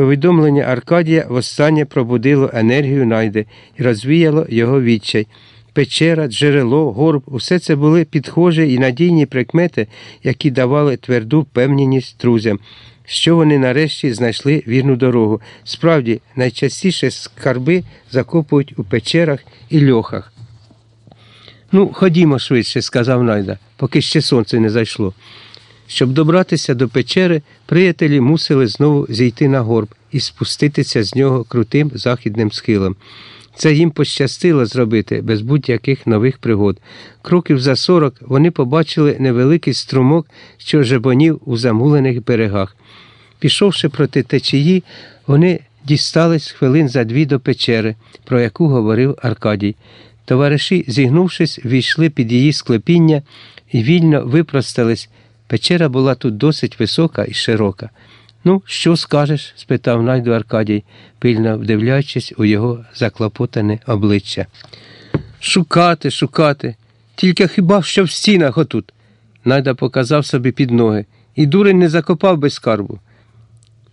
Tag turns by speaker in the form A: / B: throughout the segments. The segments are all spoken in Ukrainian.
A: Повідомлення Аркадія востаннє пробудило енергію найде і розвіяло його відчай. Печера, джерело, горб усе це були підхожі і надійні прикмети, які давали тверду впевненість друзям, що вони нарешті знайшли вірну дорогу. Справді, найчастіше скарби закопують у печерах і льохах. Ну, ходімо швидше, сказав Найда, поки ще сонце не зайшло. Щоб добратися до печери, приятелі мусили знову зійти на горб і спуститися з нього крутим західним схилом. Це їм пощастило зробити без будь-яких нових пригод. Кроків за сорок вони побачили невеликий струмок, що жебонів у замулених берегах. Пішовши проти течії, вони дістались хвилин за дві до печери, про яку говорив Аркадій. Товариші, зігнувшись, війшли під її склепіння і вільно випростались. Печера була тут досить висока і широка. Ну, що скажеш? спитав найду Аркадій, пильно вдивляючись у його заклопотане обличчя. Шукати, шукати. Тільки хіба що в стінах отут. Найда показав собі під ноги, і дурень не закопав без скарбу.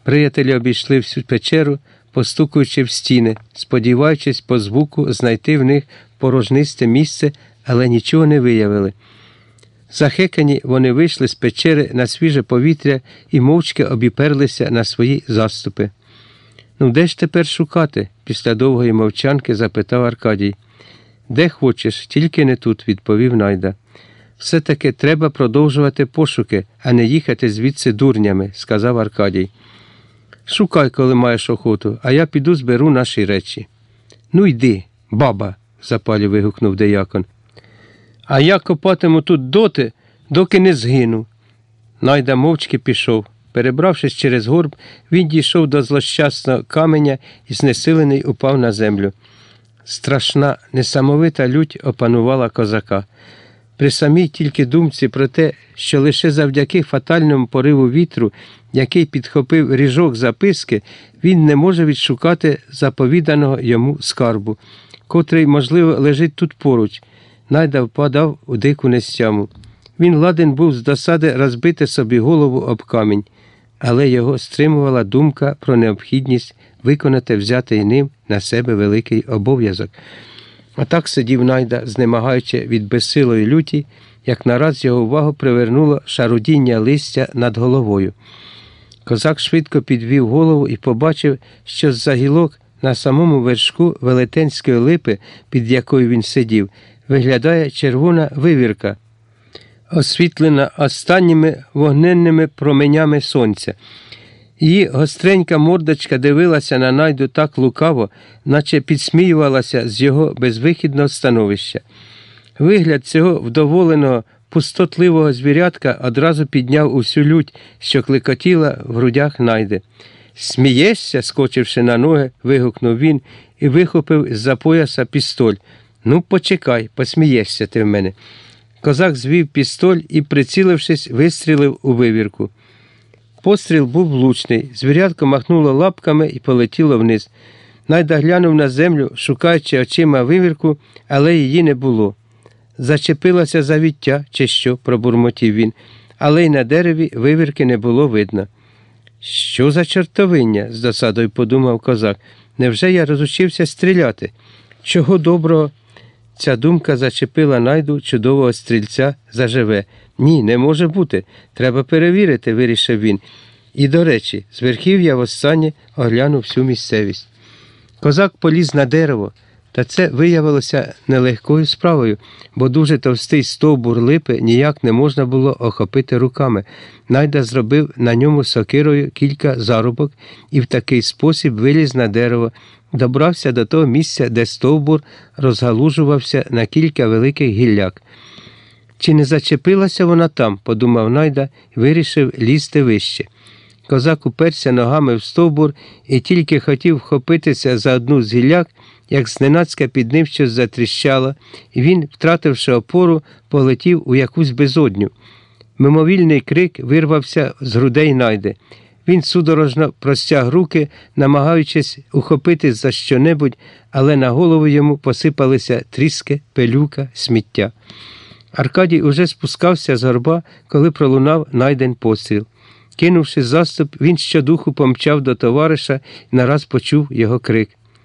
A: Приятелі обійшли всю печеру, постукуючи в стіни, сподіваючись по звуку знайти в них порожнисте місце, але нічого не виявили. Захекані вони вийшли з печери на свіже повітря і мовчки обіперлися на свої заступи. Ну, де ж тепер шукати? після довгої мовчанки запитав Аркадій. Де хочеш, тільки не тут, відповів Найда. Все таки треба продовжувати пошуки, а не їхати звідси дурнями, сказав Аркадій. Шукай, коли маєш охоту, а я піду зберу наші речі. Ну йди, баба, запалі вигукнув деякон. А я копатиму тут доти, доки не згину. Найда мовчки пішов. Перебравшись через горб, він дійшов до злощасного каменя і знесилений упав на землю. Страшна, несамовита лють опанувала козака. При самій тільки думці про те, що лише завдяки фатальному пориву вітру, який підхопив ріжок записки, він не може відшукати заповіданого йому скарбу, котрий, можливо, лежить тут поруч. Найда впадав у дику нестяму. Він ладен був з досади розбити собі голову об камінь, але його стримувала думка про необхідність виконати взятий ним на себе великий обов'язок. А так сидів найда, знемагаючи від безсилої люті, як нараз його увагу привернуло шарудіння листя над головою. Козак швидко підвів голову і побачив, що з-за гілок на самому вершку велетенської липи, під якою він сидів, виглядає червона вивірка, освітлена останніми вогненними променями сонця. Її гостренька мордочка дивилася на найду так лукаво, наче підсміювалася з його безвихідного становища. Вигляд цього вдоволеного, пустотливого звірятка одразу підняв усю лють, що клекотіла в грудях найди. Смієшся, скочивши на ноги, вигукнув він і вихопив з-за пояса пістоль. Ну, почекай, посмієшся ти в мене. Козак звів пістоль і, прицілившись, вистрілив у вивірку. Постріл був влучний, звірятко махнуло лапками і полетіло вниз. Найда глянув на землю, шукаючи очима вивірку, але її не було. Зачепилося завіття, чи що, пробурмотів він, але й на дереві вивірки не було видно. Що за чортовиння? з досадою подумав козак. Невже я розучився стріляти? Чого доброго? Ця думка зачепила найду чудового стрільця заживе. Ні, не може бути. Треба перевірити, вирішив він. І, до речі, з верхів'я востаннє оглянув всю місцевість. Козак поліз на дерево, та це виявилося нелегкою справою, бо дуже товстий стовбур липи ніяк не можна було охопити руками. Найда зробив на ньому сокирою кілька зарубок і в такий спосіб виліз на дерево, добрався до того місця, де стовбур розгалужувався на кілька великих гілляк. Чи не зачепилася вона там, подумав Найда і вирішив лізти вище. Козак уперся ногами в стовбур і тільки хотів вхопитися за одну з гілляк, як зненацька під ним щось затріщало, і він, втративши опору, полетів у якусь безодню. Мимовільний крик вирвався з грудей найди. Він судорожно простяг руки, намагаючись ухопити за щонебудь, але на голову йому посипалися тріски, пилюка, сміття. Аркадій уже спускався з горба, коли пролунав найден постріл. Кинувши заступ, він щодуху помчав до товариша і нараз почув його крик.